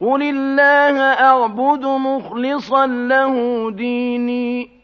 قُلِ اللَّهَ أَعْبُدُ مُخْلِصًا لَّهُ دِينِي